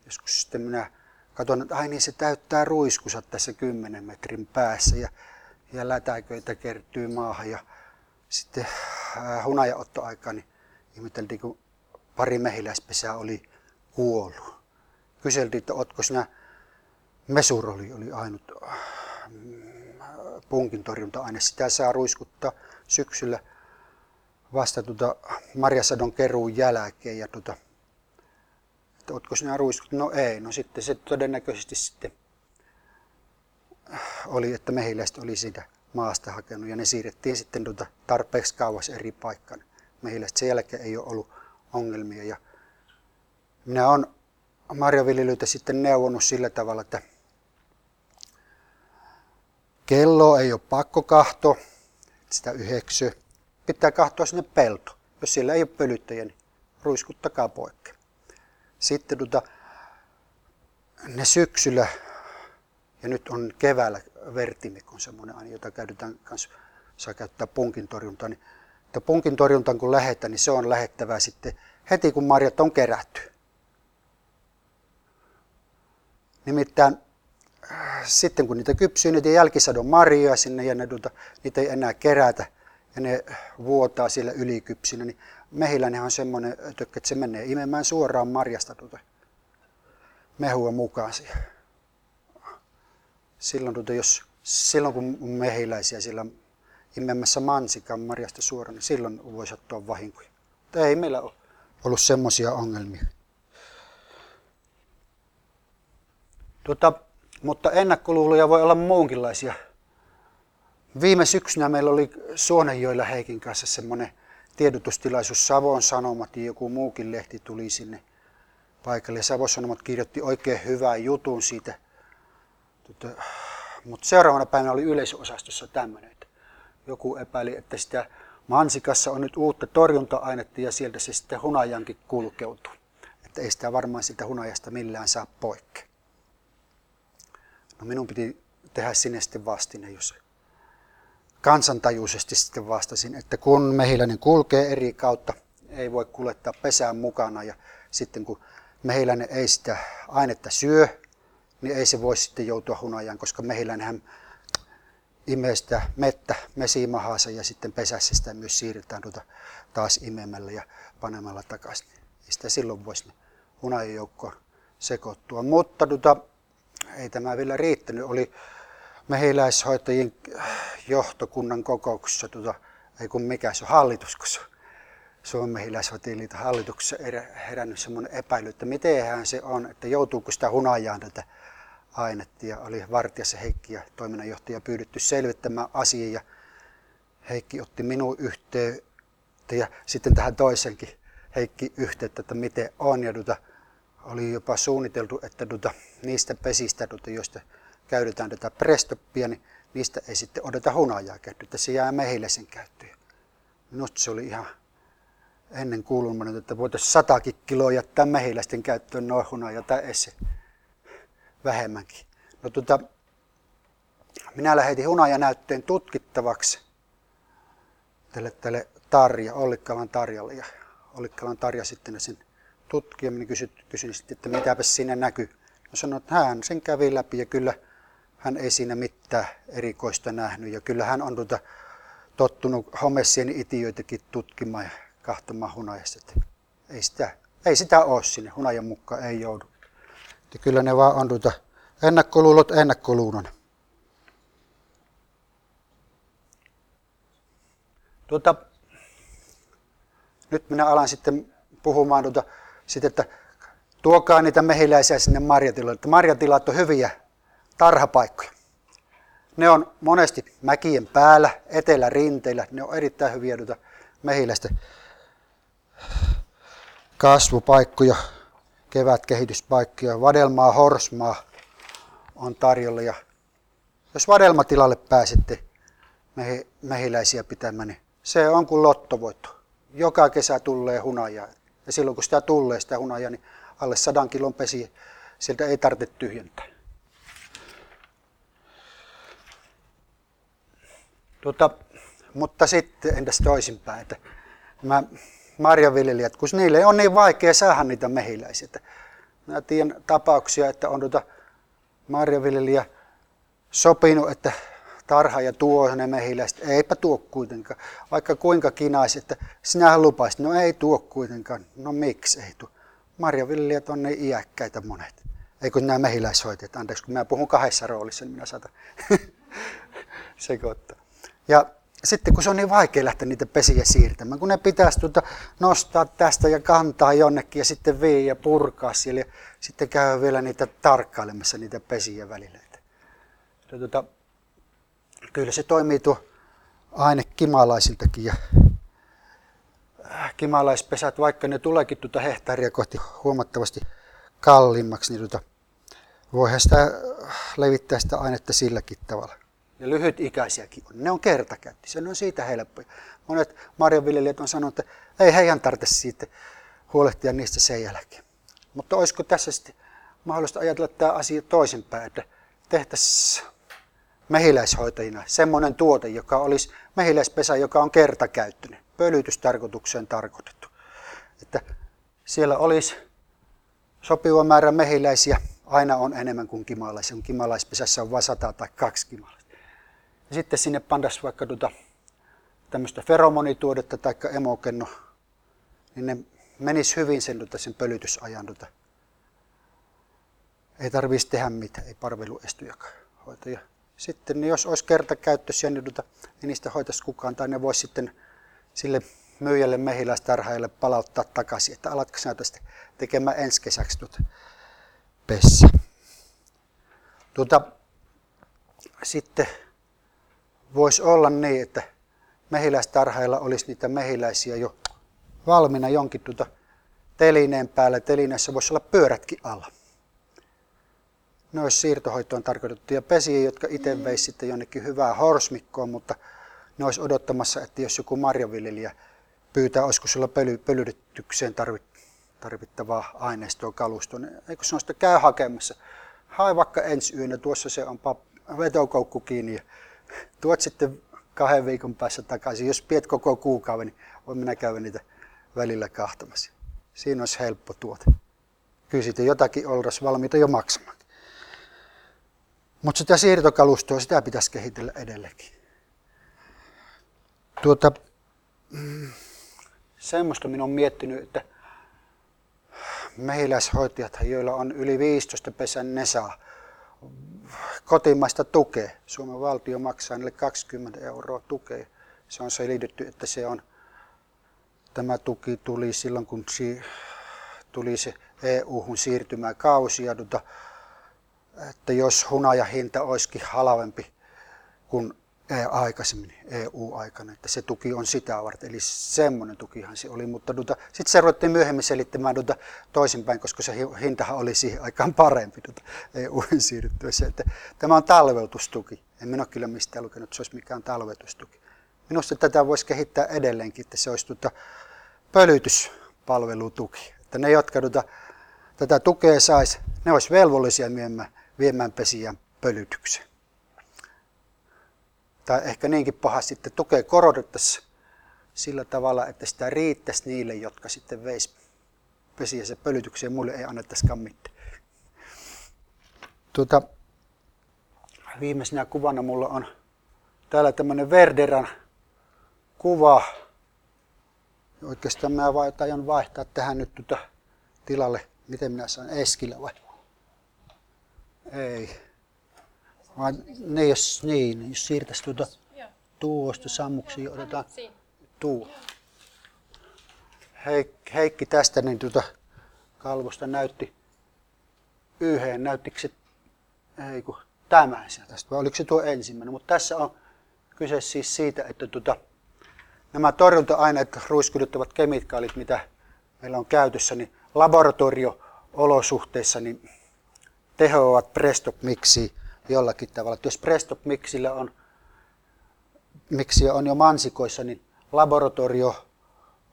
joskus sitten minä katson, että ai niin se täyttää ruiskusa tässä 10 metrin päässä ja, ja lätäköitä kertyy maahan ja sitten äh, niin ihmeteltiin, kun pari mehiläispesää oli kuollut. Kyseltiin, että ootko sinä mesuroli oli ainut mm, punkin torjunta-aine. Sitä saa ruiskuttaa syksyllä vasta tuota marjasadon keruun jälkeen. Ja tuota, että ootko sinä ruiskut? No ei. No sitten se todennäköisesti sitten oli, että mehiläiset oli siitä maasta hakenut ja ne siirrettiin sitten tuota tarpeeksi kauas eri paikkaan. Mehiläiset sen jälkeen ei ole ollut ongelmia ja minä olen marjaviljelyitä sitten neuvonut sillä tavalla, että kello ei ole pakko kahto, sitä yhdeksy. Pitää kahtoa sinne pelto. Jos siellä ei ole pölyttäjä, niin ruiskuttakaa poikki. Sitten tuota, ne syksyllä, ja nyt on keväällä vertimik on semmoinen jota käytetään kanssa, saa käyttää punkin torjuntaan, niin että punkin torjuntaan kun lähetään, niin se on lähettävää sitten heti kun marjat on kerätty. Nimittäin sitten kun niitä kypsyy, niitä jälkisadon marjoja sinne ja ne, tuota, niitä ei enää kerätä ja ne vuotaa siellä ylikypsinä, niin mehiläinen on semmoinen tökkä, että se menee imemään suoraan marjasta tuota mehua mukaan siihen. Silloin, tuota, jos, silloin kun mehiläisiä sillä imemässä mansikan marjasta suoraan, niin silloin voi sattua vahinkoja. Mutta ei meillä ole ollut semmoisia ongelmia. Tuota, mutta ennakkoluuloja voi olla muunkinlaisia. Viime syksynä meillä oli Suonenjoilla Heikin kanssa semmoinen tiedotustilaisuus Savon Sanomat ja joku muukin lehti tuli sinne paikalle. Savon Sanomat kirjoitti oikein hyvän jutun siitä. Tota, mutta seuraavana päivänä oli yleisöosastossa tämmöinen, että joku epäili, että sitä mansikassa on nyt uutta torjunta-ainetta ja sieltä se sitten hunajankin kulkeutuu. Että ei sitä varmaan sitä hunajasta millään saa poikki. No minun piti tehdä sinne sitten vastine, jos kansantajuisesti sitten vastasin, että kun mehiläinen kulkee eri kautta, ei voi kuljettaa pesään mukana ja sitten kun mehiläinen ei sitä ainetta syö, niin ei se voi sitten joutua hunajaan, koska mehiläinenhän imee sitä mettä mesimahansa ja sitten pesässä sitä myös siirretään tuota taas imemällä ja panemalla takaisin. Ei sitä silloin voisi hunajan joukkoon sekoittua. Mutta tuota, ei tämä vielä riittänyt. Oli mehiläishoitajien johtokunnan kokouksessa, tuota, ei kun mikä se on hallitus, kun se Suomen mehiläishoitajien liiton hallituksessa herännyt semmoinen epäily, että mitenhän se on, että joutuuko sitä hunajaan tätä ainetta. Ja oli Vartijassa Heikki ja toiminnanjohtaja pyydetty selvittämään asiaa ja Heikki otti minun yhteyttä ja sitten tähän toisenkin Heikki yhteyttä, että miten on. Ja tuota, oli jopa suunniteltu, että tuota, niistä pesistä, tuota, joista käytetään tätä prestoppia, niin niistä ei sitten odota hunajaa käyttöön, että se jää mehiläisen käyttöön. Minusta se oli ihan ennen kuulunut, että voitaisiin satakin kiloa jättää mehiläisten käyttöön noin hunajaa tai esse vähemmänkin. No, tuota, minä lähetin hunajanäytteen tutkittavaksi tälle, tälle Tarja, Ollikkalan Tarjalle. Ja Ollikkalan Tarja sitten sen tutkija, minä kysyin, kysyin sitten, että mitäpä siinä näkyy. No sanoin, että hän sen kävi läpi ja kyllä hän ei siinä mitään erikoista nähnyt. Ja kyllä hän on tuota, tottunut homessien itiöitäkin tutkimaan ja kahtomaan hunajasta. Ei sitä, ei sitä ole sinne, hunajan mukaan ei joudu. Että kyllä ne vaan on tuota, ennakkoluulot ennakkoluulona. Tuota, nyt minä alan sitten puhumaan tuota, sitten, että tuokaa niitä mehiläisiä sinne marjatiloille. Marjatilat on hyviä tarhapaikkoja. Ne on monesti mäkien päällä, etelärinteillä. Ne on erittäin hyviä tuota mehiläisten kasvupaikkoja, kevätkehityspaikkoja. Vadelmaa, horsmaa on tarjolla. Ja jos vadelmatilalle pääsette mehiläisiä pitämään, niin se on kuin lottovoitto. Joka kesä tulee hunajaa. Ja silloin kun sitä tulee sitä hunajaa, niin alle sadan kilon pesi sieltä ei tarvitse tyhjentää. Tuota, mutta sitten entäs toisinpäin, että nämä marjaviljelijät, kun niille on niin vaikea saada niitä mehiläisiä. Että mä tiedän tapauksia, että on tuota marjaviljelijä sopinut, että tarha ja tuo ne mehiläiset. Eipä tuo kuitenkaan. Vaikka kuinka kinaisi, että sinähän lupaisit. No ei tuo kuitenkaan. No miksi ei tuo? Marjaviljelijät on niin iäkkäitä monet. Ei kun nämä mehiläishoitajat. Anteeksi, kun mä puhun kahdessa roolissa, niin minä saatan sekoittaa. Ja sitten kun se on niin vaikea lähteä niitä pesiä siirtämään, kun ne pitäisi tuota nostaa tästä ja kantaa jonnekin ja sitten vie ja purkaa siellä ja sitten käy vielä niitä tarkkailemassa niitä pesiä välillä. Tuota, kyllä se toimii tuo aine kimalaisiltakin ja äh, kimalaispesät, vaikka ne tuleekin tuota hehtaaria kohti huomattavasti kalliimmaksi, niin tuota, voihan sitä levittää sitä ainetta silläkin tavalla. Ja lyhytikäisiäkin on. Ne on kertakäyttisiä, ne on siitä helppoja. Monet marjanviljelijät on sanonut, että ei heidän tarvitse siitä huolehtia niistä sen jälkeen. Mutta olisiko tässä sitten mahdollista ajatella tämä asia toisinpäin, että tehtäisiin mehiläishoitajina semmoinen tuote, joka olisi mehiläispesä, joka on kertakäyttöinen, pölytystarkoitukseen tarkoitettu. Että siellä olisi sopiva määrä mehiläisiä, aina on enemmän kuin kimalaisia, kun kimalaispesässä on vain 100 tai kaksi kimalaista. Ja sitten sinne pantaisiin vaikka tuota, tämmöistä feromonituodetta tai emokenno, niin ne menisi hyvin sen, tuota, sen pölytysajan. Tuota. Ei tarvitsisi tehdä mitään, ei parveluestujakaan hoitaja. Sitten jos olisi kertakäyttöisiä, niin, tuota, niin niistä hoitaisi kukaan, tai ne voisi sitten sille myyjälle mehiläistarhaajalle palauttaa takaisin, että alatko sinä tästä tekemään ensi kesäksi tuota pessä. Tuota, sitten voisi olla niin, että mehiläistarhailla olisi niitä mehiläisiä jo valmiina jonkin tuota telineen päällä. Telineessä voisi olla pyörätkin alla. Ne olisi siirtohoitoon tarkoitettuja pesiä, jotka itse veisi sitten jonnekin hyvää horsmikkoon, mutta ne olisi odottamassa, että jos joku marjaviljelijä pyytää, olisiko sillä pöly, pölytykseen tarvittavaa aineistoa, kalustoa, niin eikö se sitä käy hakemassa. Hae vaikka ensi yönä, tuossa se on vetokoukku kiinni ja tuot sitten kahden viikon päässä takaisin. Jos piet koko kuukauden, niin voin minä käydä niitä välillä kahtamassa. Siinä olisi helppo tuote. Kyllä siitä jotakin oltaisiin valmiita jo maksamaan. Mutta sitä siirtokalustoa, sitä pitäisi kehitellä edelleenkin. Tuota, mm, semmoista minä olen miettinyt, että mehiläishoitajat, joilla on yli 15 pesän, ne saa kotimaista tukea. Suomen valtio maksaa niille 20 euroa tukea. Se on selitetty, että se on, tämä tuki tuli silloin, kun si, tuli se EU-hun siirtymäkausi. Ja tuota, että jos hunajahinta olisikin halvempi kuin aikaisemmin EU-aikana, että se tuki on sitä varten. Eli semmoinen tukihan se oli, mutta tuota, sitten se ruvettiin myöhemmin selittämään tuota toisinpäin, koska se hintahan oli siihen aikaan parempi tuota EU-hun siirryttyessä. Että tämä on talveutustuki. En minä ole kyllä mistään lukenut, että se olisi mikään talveutustuki. Minusta tätä voisi kehittää edelleenkin, että se olisi tuota pölytyspalvelutuki. Että ne, jotka tuota, tätä tukea saisi, ne olisi velvollisia viemään, viemään pesiä pölytykseen tai ehkä niinkin pahasti, että tukea korotettaisiin sillä tavalla, että sitä riittäisi niille, jotka sitten veisi se pölytykseen, muille ei annettaisikaan mitään. Tuota, viimeisenä kuvana mulla on täällä tämmöinen Verderan kuva. Oikeastaan mä aion vaihtaa tähän nyt tuota tilalle, miten minä saan Eskillä vai? Ei. Vaan ne jos niin, jos siirtäisi tuota tuosta sammuksi, otetaan tuo. Heik, Heikki tästä niin tuota kalvosta näytti yhden, näyttikö se, ei kun tämän tästä, vai oliko se tuo ensimmäinen, mutta tässä on kyse siis siitä, että tuota, nämä torjunta-aineet, ruiskuduttavat kemikaalit, mitä meillä on käytössä, niin laboratorio-olosuhteissa niin tehoavat Prestop miksi jollakin tavalla. Että jos Prestop miksillä on, miksi on jo mansikoissa, niin laboratorio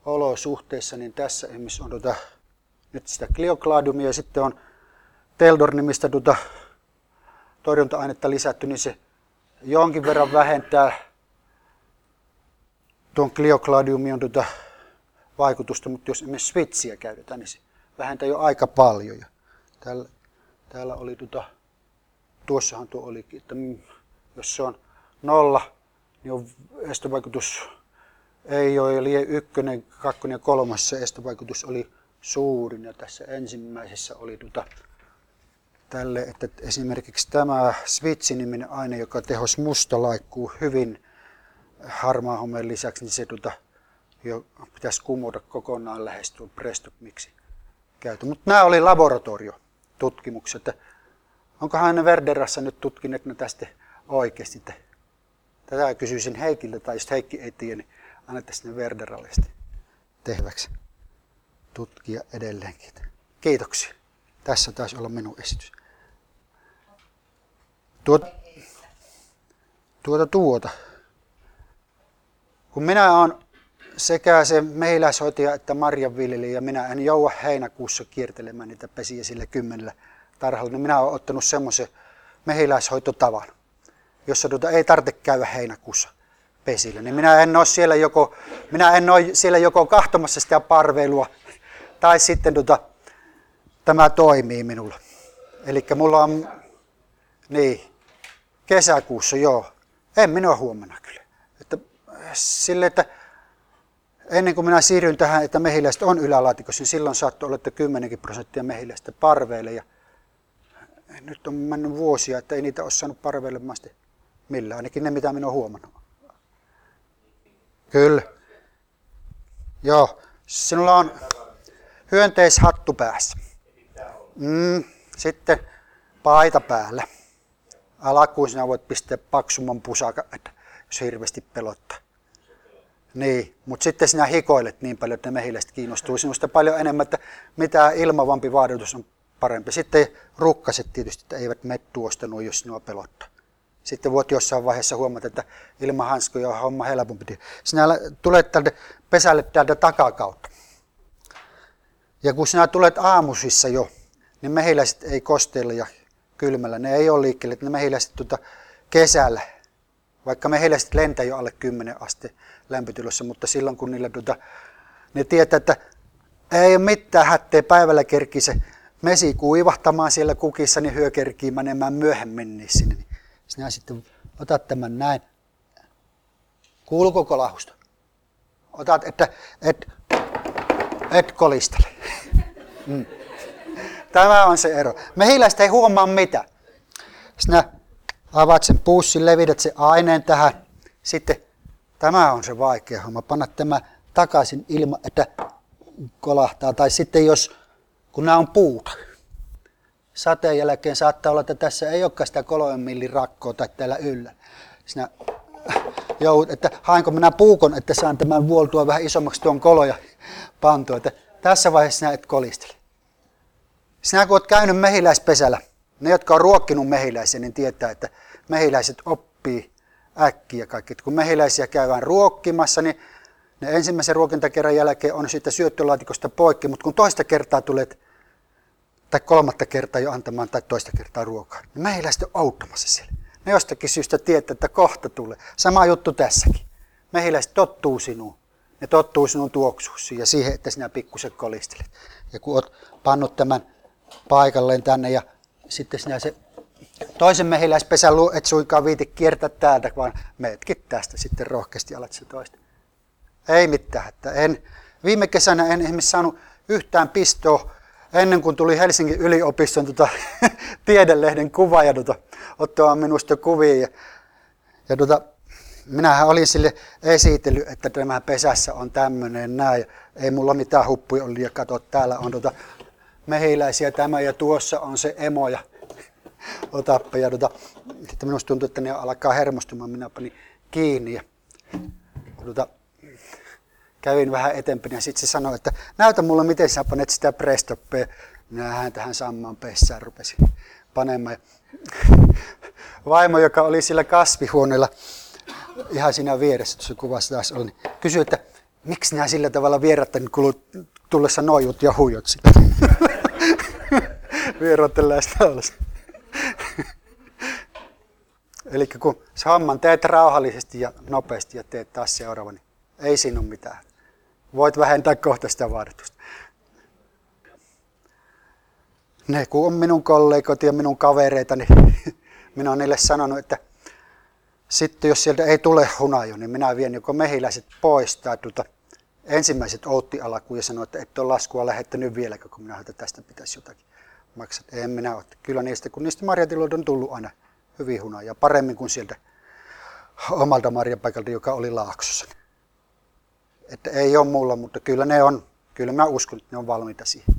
olosuhteissa, niin tässä esimerkiksi on tuota, nyt sitä kliokladumia ja sitten on Teldor-nimistä tuota, torjunta-ainetta lisätty, niin se jonkin verran vähentää tuon kliokladiomion tuota vaikutusta, mutta jos esimerkiksi switchiä käytetään, niin se vähentää jo aika paljon. Ja täällä oli tuota, tuossahan tuo olikin, että jos se on nolla, niin on estovaikutus ei ole, eli ykkönen, kakkonen ja kolmas se estovaikutus oli suurin. Ja tässä ensimmäisessä oli tuota, tälle, että esimerkiksi tämä switch-niminen aine, joka tehos musta laikkuu hyvin harmaan homeen lisäksi, niin se tuota, jo pitäisi kumota kokonaan lähes tuon Prestock miksi käytö. Mutta nämä oli laboratoriotutkimukset. että Onkohan ne Verderassa nyt tutkineet ne tästä oikeasti? Tätä kysyisin Heikiltä, tai jos Heikki ei tiedä, niin annettaisiin ne Verderalle sitten tehtäväksi tutkia edelleenkin. Kiitoksia. Tässä taisi olla minun esitys. Tuota, tuota, tuota. Kun minä olen sekä se mehiläishoitaja että marjanviljelijä ja minä en joua heinäkuussa kiertelemään niitä pesiä sille kymmenellä tarhalla, niin minä olen ottanut semmoisen mehiläishoitotavan, jossa tuota ei tarvitse käydä heinäkuussa pesillä. Niin minä en ole siellä joko, minä en ole siellä joko kahtomassa sitä parveilua tai sitten tuota, tämä toimii minulla. Eli mulla on, niin, kesäkuussa, joo. En minä huomenna kyllä. Että, sille, että ennen kuin minä siirryn tähän, että mehiläiset on ylälaatikossa, niin silloin saattoi olla, että 10 prosenttia mehiläistä parveille. Ja nyt on mennyt vuosia, että ei niitä ole saanut parveilemaan millään, ainakin ne mitä minä olen huomannut. Kyllä. Joo, sinulla on hyönteishattu päässä. Mm, sitten paita päällä. Alakuun sinä voit pistää paksumman pusaka, jos hirveästi pelottaa. Niin, mutta sitten sinä hikoilet niin paljon, että mehiläiset kiinnostuu sinusta paljon enemmän, että mitä ilmavampi vaadotus on parempi. Sitten rukkaset tietysti, että eivät mene tuosta noin, jos sinua pelottaa. Sitten voit jossain vaiheessa huomata, että ilman hanskoja on homma helpompi. Sinä tulet täältä pesälle täältä takakautta. Ja kun sinä tulet aamusissa jo, niin mehiläiset ei kosteilla ja kylmällä. Ne ei ole liikkeelle, ne mehiläiset tuota kesällä. Vaikka mehiläiset lentää jo alle 10 aste lämpötilassa, mutta silloin kun niillä tuota, ne tietää, että ei ole mitään hätteä, päivällä kerkii se mesi kuivahtamaan siellä kukissa, niin hyö kerkii menemään myöhemmin niin sinne. Sinä sitten otat tämän näin. Kuuluuko kolahusta? Otat, että et, et kolistele. Mm. Tämä on se ero. Mehiläistä ei huomaa mitä. Sinä avaat sen puussin, levität sen aineen tähän. Sitten tämä on se vaikea homma. Panna tämä takaisin ilman, että kolahtaa. Tai sitten jos, kun nämä on puuta. Sateen jälkeen saattaa olla, että tässä ei olekaan sitä kolmen millin rakkoa tai täällä yllä. Sinä joudut, että haenko minä puukon, että saan tämän vuoltua vähän isommaksi tuon koloja pantua. Että tässä vaiheessa sinä et kolistele. Sinä kun olet käynyt mehiläispesällä, ne jotka on ruokkinut mehiläisiä, niin tietää, että mehiläiset oppii äkkiä kaikki. Kun mehiläisiä käydään ruokkimassa, niin ne ensimmäisen ruokintakerran jälkeen on sitten syöttölaatikosta poikki, mutta kun toista kertaa tulet, tai kolmatta kertaa jo antamaan tai toista kertaa ruokaa, niin mehiläiset on auttamassa siellä. Ne jostakin syystä tietää, että kohta tulee. Sama juttu tässäkin. Mehiläiset tottuu sinuun. Ne tottuu sinun tuoksuusi ja siihen, että sinä pikkusen kolistelet. Ja kun olet pannut tämän paikalleen tänne ja sitten sinä se toisen mehiläispesän et suinkaan viiti kiertää täältä, vaan meetkin tästä sitten rohkeasti alat se toista. Ei mitään. Että en, viime kesänä en esimerkiksi saanut yhtään pistoa ennen kuin tuli Helsingin yliopiston tota, tiedelehden kuva ja tota, ottaa minusta kuvia. Ja, ja tota, minähän olin sille esitellyt, että tämä pesässä on tämmöinen näin. Ei mulla mitään huppuja oli ja kato, täällä on tota, mehiläisiä tämä ja tuossa on se emo ja otappa. Ja tota, sitten minusta tuntuu, että ne alkaa hermostumaan, minä panin kiinni ja tota, kävin vähän eteenpäin ja sitten se sanoi, että näytä mulle miten sä panet sitä prestoppea. Minä tähän samaan pessään rupesin panemaan. Vaimo, joka oli sillä kasvihuoneella ihan siinä vieressä, tuossa kuvassa taas oli, niin kysyi, että miksi nämä sillä tavalla kulut tullessa nojut ja huijot sitä. Vierottelee sitä Eli kun se homman teet rauhallisesti ja nopeasti ja teet taas seuraava, niin ei siinä ole mitään. Voit vähentää kohta sitä vaadetusta. Ne kun on minun kollegot ja minun kavereita, niin minä olen niille sanonut, että sitten jos sieltä ei tule hunajo, niin minä vien joko mehiläiset pois tai tuota, ensimmäiset outti alkuun ja sanoi, että et ole laskua lähettänyt vieläkö, kun minä että tästä pitäisi jotakin maksaa. En minä ole. Kyllä niistä, kun niistä marjatiloilta on tullut aina hyvin hunajaa, paremmin kuin sieltä omalta marjapaikalta, joka oli Laaksossa. Että ei ole mulla, mutta kyllä ne on, kyllä mä uskon, että ne on valmiita siihen.